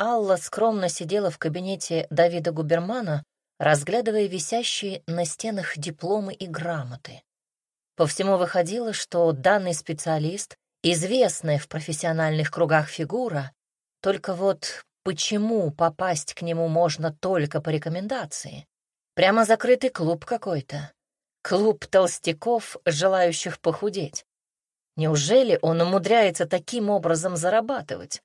Алла скромно сидела в кабинете Давида Губермана, разглядывая висящие на стенах дипломы и грамоты. По всему выходило, что данный специалист — известная в профессиональных кругах фигура, только вот почему попасть к нему можно только по рекомендации? Прямо закрытый клуб какой-то. Клуб толстяков, желающих похудеть. Неужели он умудряется таким образом зарабатывать?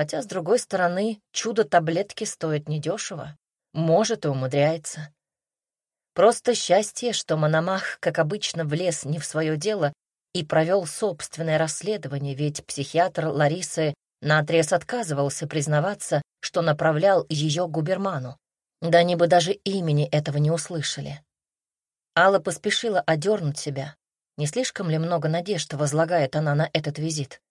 Хотя, с другой стороны, чудо-таблетки стоят недешево. Может, и умудряется. Просто счастье, что Мономах, как обычно, влез не в свое дело и провел собственное расследование, ведь психиатр Ларисы наотрез отказывался признаваться, что направлял ее губерману. Да они бы даже имени этого не услышали. Алла поспешила одернуть себя. Не слишком ли много надежд возлагает она на этот визит?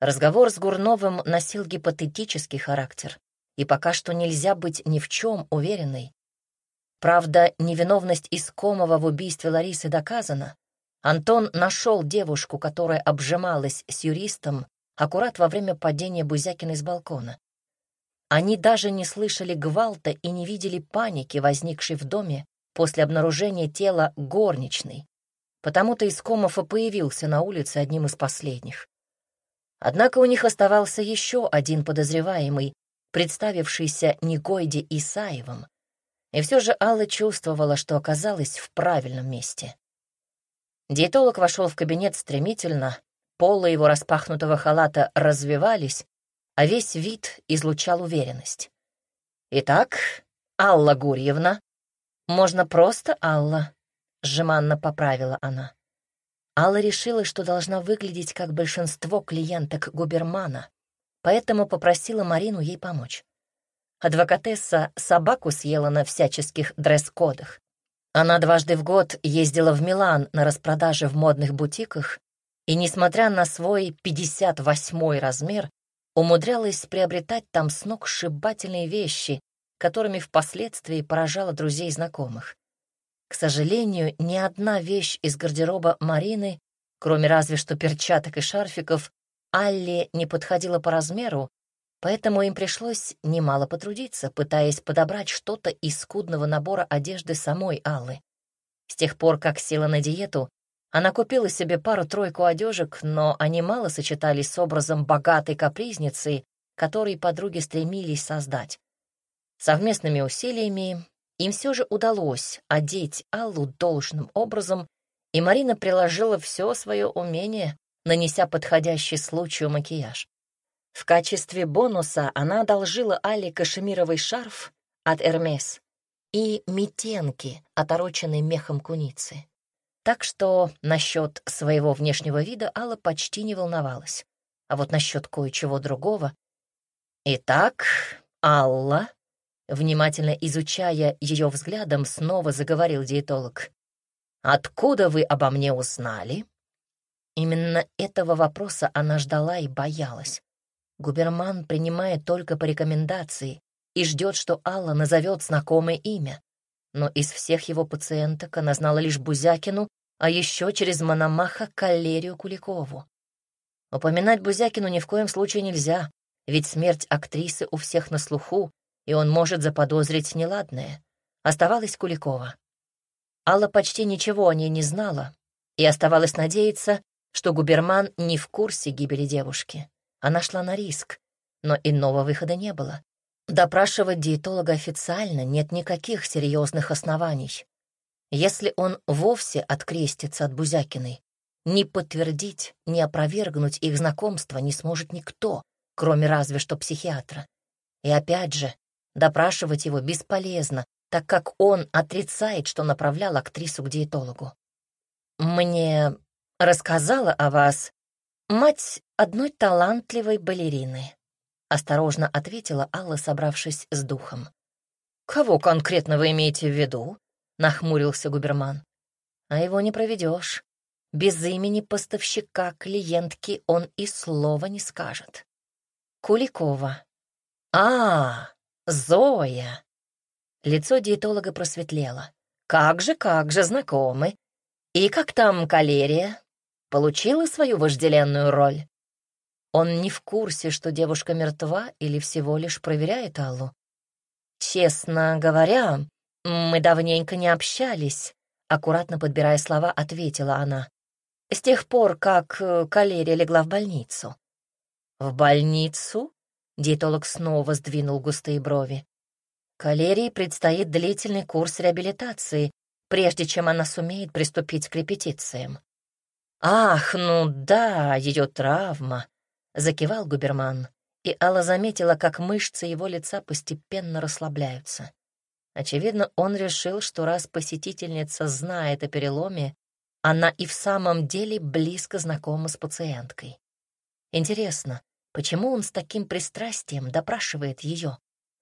Разговор с Гурновым носил гипотетический характер, и пока что нельзя быть ни в чем уверенной. Правда, невиновность Искомова в убийстве Ларисы доказана. Антон нашел девушку, которая обжималась с юристом аккурат во время падения Бузякина с балкона. Они даже не слышали гвалта и не видели паники, возникшей в доме после обнаружения тела горничной. Потому-то Искомов и появился на улице одним из последних. Однако у них оставался еще один подозреваемый, представившийся Негойде Исаевым. И все же Алла чувствовала, что оказалась в правильном месте. Диетолог вошел в кабинет стремительно, полы его распахнутого халата развивались, а весь вид излучал уверенность. «Итак, Алла Гурьевна, можно просто Алла», — жеманно поправила она. Алла решила, что должна выглядеть как большинство клиенток Губермана, поэтому попросила Марину ей помочь. Адвокатесса собаку съела на всяческих дресс-кодах. Она дважды в год ездила в Милан на распродаже в модных бутиках и, несмотря на свой 58-й размер, умудрялась приобретать там сногсшибательные вещи, которыми впоследствии поражала друзей и знакомых. К сожалению, ни одна вещь из гардероба Марины, кроме разве что перчаток и шарфиков, Алле не подходила по размеру, поэтому им пришлось немало потрудиться, пытаясь подобрать что-то из скудного набора одежды самой Аллы. С тех пор, как села на диету, она купила себе пару-тройку одежек, но они мало сочетались с образом богатой капризницы, который подруги стремились создать. Совместными усилиями им все же удалось одеть Аллу должным образом, и Марина приложила все свое умение, нанеся подходящий случаю макияж. В качестве бонуса она одолжила Алле кашемировый шарф от Эрмес и метенки, отороченные мехом куницы. Так что насчет своего внешнего вида Алла почти не волновалась. А вот насчет кое-чего другого... Итак, Алла Внимательно изучая ее взглядом, снова заговорил диетолог. «Откуда вы обо мне узнали?» Именно этого вопроса она ждала и боялась. Губерман принимает только по рекомендации и ждет, что Алла назовет знакомое имя. Но из всех его пациенток она знала лишь Бузякину, а еще через Мономаха Калерию Куликову. Упоминать Бузякину ни в коем случае нельзя, ведь смерть актрисы у всех на слуху, и он может заподозрить неладное. Оставалась Куликова. Алла почти ничего о ней не знала, и оставалось надеяться, что Губерман не в курсе гибели девушки. Она шла на риск, но иного выхода не было. Допрашивать диетолога официально нет никаких серьезных оснований. Если он вовсе открестится от Бузякиной, ни подтвердить, ни опровергнуть их знакомство не сможет никто, кроме разве что психиатра. И опять же, Допрашивать его бесполезно, так как он отрицает, что направлял актрису к диетологу. «Мне рассказала о вас мать одной талантливой балерины», — осторожно ответила Алла, собравшись с духом. «Кого конкретно вы имеете в виду?» — нахмурился губерман. «А его не проведешь. Без имени поставщика клиентки он и слова не скажет. Куликова. А, Зоя!» Лицо диетолога просветлело. «Как же, как же, знакомы. И как там калерия? Получила свою вожделенную роль?» Он не в курсе, что девушка мертва или всего лишь проверяет Аллу? «Честно говоря, мы давненько не общались», — аккуратно подбирая слова, ответила она. «С тех пор, как э, Калерия легла в больницу». «В больницу?» — диетолог снова сдвинул густые брови. Калерии предстоит длительный курс реабилитации, прежде чем она сумеет приступить к репетициям. «Ах, ну да, ее травма», — закивал Губерман, и Алла заметила, как мышцы его лица постепенно расслабляются. Очевидно, он решил, что раз посетительница знает о переломе, она и в самом деле близко знакома с пациенткой. Интересно, почему он с таким пристрастием допрашивает ее?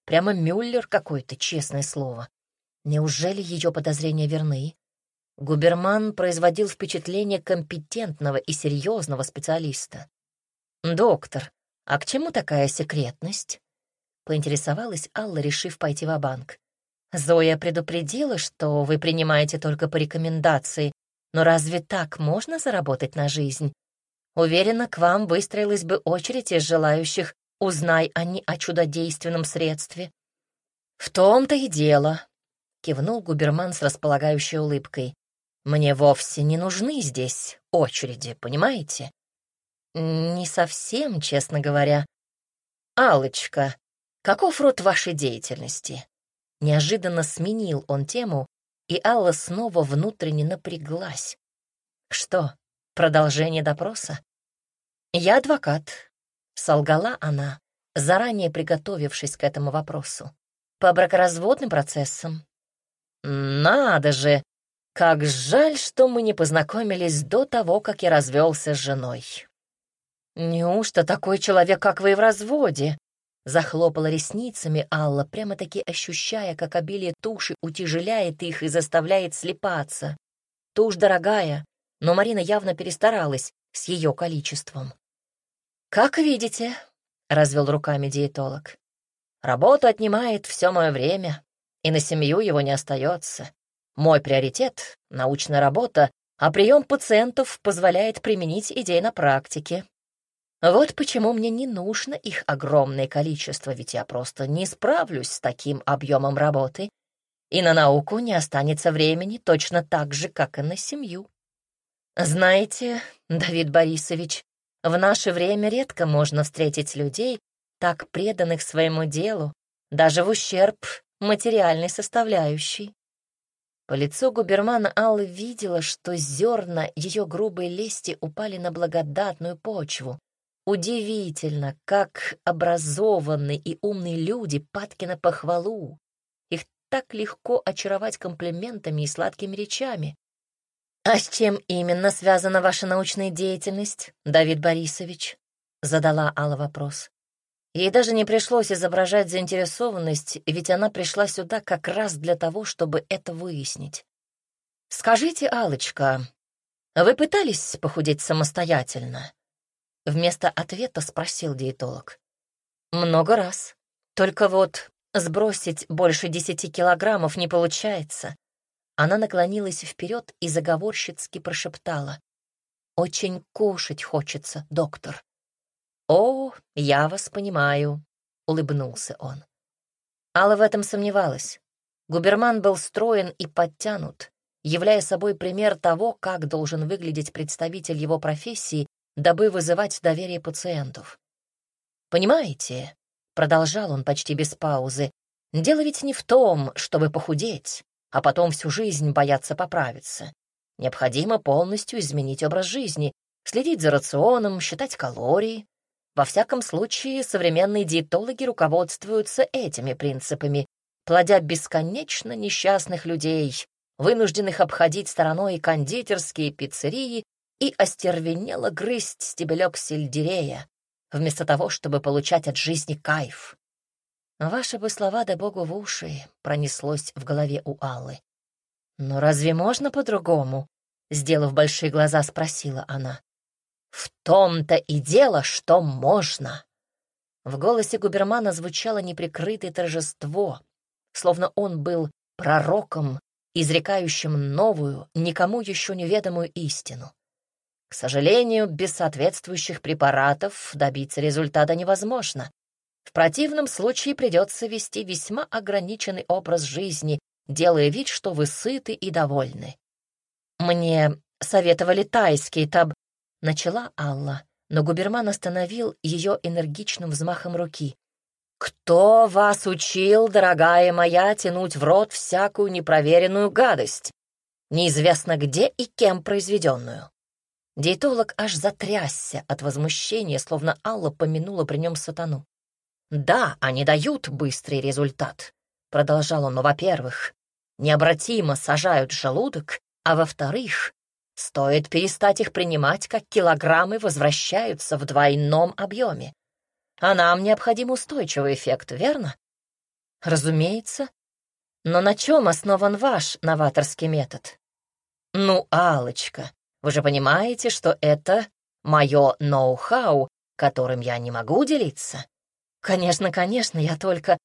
Прямо Мюллер какой-то, честное слово. Неужели ее подозрения верны? Губерман производил впечатление компетентного и серьезного специалиста. «Доктор, а к чему такая секретность?» — поинтересовалась Алла, решив пойти в банк «Зоя предупредила, что вы принимаете только по рекомендации, но разве так можно заработать на жизнь? Уверена, к вам выстроилась бы очередь из желающих Узнай они о чудодейственном средстве. В том-то и дело, кивнул губерман с располагающей улыбкой. Мне вовсе не нужны здесь очереди, понимаете? Не совсем, честно говоря. Алочка, каков род вашей деятельности? Неожиданно сменил он тему, и Алла снова внутренне напряглась. Что, продолжение допроса? Я адвокат, Солгала она, заранее приготовившись к этому вопросу. По бракоразводным процессам. Надо же! Как жаль, что мы не познакомились до того, как я развелся с женой. Неужто такой человек, как вы, в разводе? Захлопала ресницами Алла, прямо-таки ощущая, как обилие туши утяжеляет их и заставляет слепаться. Тушь дорогая, но Марина явно перестаралась с ее количеством. «Как видите», — развел руками диетолог, «работа отнимает все мое время, и на семью его не остается. Мой приоритет — научная работа, а прием пациентов позволяет применить идеи на практике. Вот почему мне не нужно их огромное количество, ведь я просто не справлюсь с таким объемом работы, и на науку не останется времени точно так же, как и на семью. Знаете, Давид Борисович, в наше время редко можно встретить людей, так преданных своему делу, даже в ущерб материальной составляющей. По лицу губермана Аллы видела, что зерна ее грубой лести упали на благодатную почву. Удивительно, как образованные и умные люди падки на похвалу. Их так легко очаровать комплиментами и сладкими речами. «А с чем именно связана ваша научная деятельность, Давид Борисович?» — задала Алла вопрос. Ей даже не пришлось изображать заинтересованность, ведь она пришла сюда как раз для того, чтобы это выяснить. «Скажите, алочка вы пытались похудеть самостоятельно?» Вместо ответа спросил диетолог. «Много раз. Только вот сбросить больше десяти килограммов не получается. Она наклонилась вперед и заговорщицки прошептала. «Очень кушать хочется, доктор». «О, я вас понимаю», — улыбнулся он. Алла в этом сомневалась. Губерман был строен и подтянут, являя собой пример того, как должен выглядеть представитель его профессии, дабы вызывать доверие пациентов. «Понимаете», — продолжал он почти без паузы, — «дело ведь не в том, чтобы похудеть а потом всю жизнь бояться поправиться. Необходимо полностью изменить образ жизни, следить за рационом, считать калории. Во всяком случае, современные диетологи руководствуются этими принципами, плодя бесконечно несчастных людей, вынужденных обходить стороной кондитерские пиццерии и остервенело грызть стебелек сельдерея, вместо того, чтобы получать от жизни кайф. Ваши бы слова да богу в уши пронеслось в голове у Аллы. Но разве можно по-другому? Сделав большие глаза, спросила она. В том-то и дело, что можно. В голосе губермана звучало неприкрытое торжество, словно он был пророком, изрекающим новую, никому еще неведомую истину. К сожалению, без соответствующих препаратов добиться результата невозможно. В противном случае придется вести весьма ограниченный образ жизни, делая вид, что вы сыты и довольны. Мне советовали тайский таб... Начала Алла, но губерман остановил ее энергичным взмахом руки. «Кто вас учил, дорогая моя, тянуть в рот всякую непроверенную гадость, неизвестно где и кем произведенную?» Диетолог аж затрясся от возмущения, словно Алла помянула при нем сатану. «Да, они дают быстрый результат», — продолжал он, «но, во-первых, необратимо сажают желудок, а во-вторых, стоит перестать их принимать, как килограммы возвращаются в двойном объеме. А нам необходим устойчивый эффект, верно? Разумеется. Но на чем основан ваш новаторский метод? Ну, алочка вы же понимаете, что это мое ноу-хау, которым я не могу делиться? Конечно, конечно, я только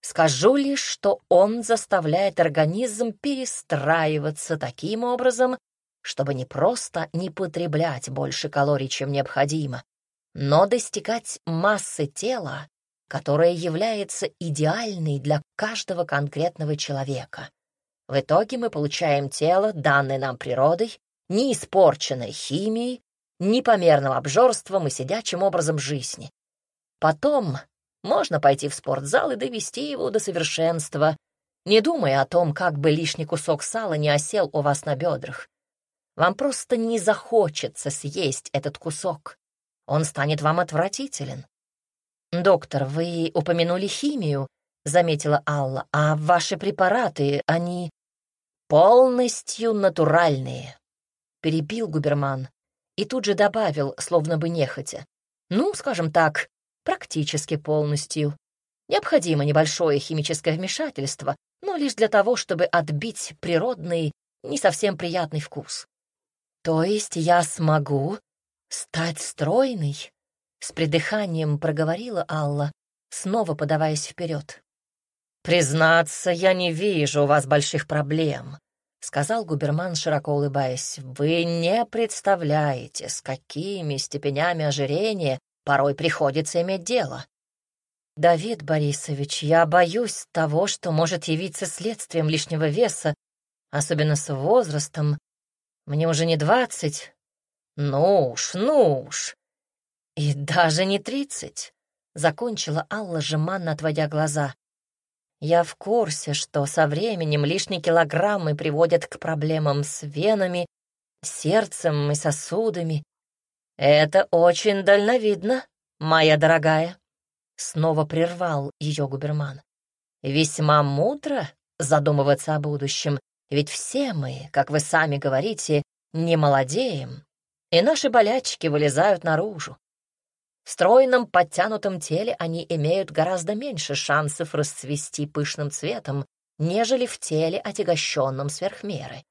скажу лишь, что он заставляет организм перестраиваться таким образом, чтобы не просто не потреблять больше калорий, чем необходимо, но достигать массы тела, которая является идеальной для каждого конкретного человека. В итоге мы получаем тело, данное нам природой, не испорченное химией, непомерным обжорством и сидячим образом жизни. Потом можно пойти в спортзал и довести его до совершенства, не думая о том, как бы лишний кусок сала не осел у вас на бедрах. Вам просто не захочется съесть этот кусок он станет вам отвратителен. «Доктор, вы упомянули химию», — заметила Алла, «а ваши препараты, они полностью натуральные», — перебил губерман и тут же добавил, словно бы нехотя. «Ну, скажем так, практически полностью. Необходимо небольшое химическое вмешательство, но лишь для того, чтобы отбить природный, не совсем приятный вкус. То есть я смогу «Стать стройной?» — с придыханием проговорила Алла, снова подаваясь вперед. «Признаться, я не вижу у вас больших проблем», — сказал губерман, широко улыбаясь. «Вы не представляете, с какими степенями ожирения порой приходится иметь дело». «Давид Борисович, я боюсь того, что может явиться следствием лишнего веса, особенно с возрастом. Мне уже не двадцать, «Ну уж, ну уж!» «И даже не тридцать!» — закончила Алла, жеманно отводя глаза. «Я в курсе, что со временем лишние килограммы приводят к проблемам с венами, сердцем и сосудами. Это очень дальновидно, моя дорогая!» Снова прервал ее губерман. «Весьма мудро задумываться о будущем, ведь все мы, как вы сами говорите, не молодеем, и наши болячки вылезают наружу. В стройном, подтянутом теле они имеют гораздо меньше шансов расцвести пышным цветом, нежели в теле, отягощенном сверхмеры.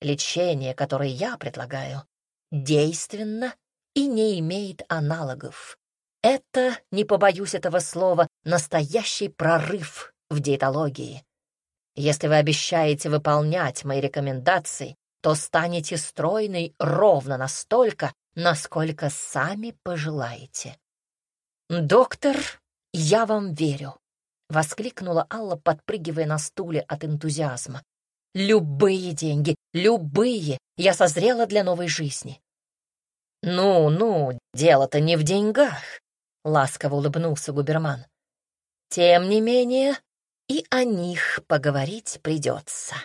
Лечение, которое я предлагаю, действенно и не имеет аналогов. Это, не побоюсь этого слова, настоящий прорыв в диетологии. Если вы обещаете выполнять мои рекомендации, то станете стройной ровно настолько, насколько сами пожелаете. «Доктор, я вам верю», — воскликнула Алла, подпрыгивая на стуле от энтузиазма. «Любые деньги, любые! Я созрела для новой жизни». «Ну-ну, дело-то не в деньгах», — ласково улыбнулся губерман. «Тем не менее, и о них поговорить придется».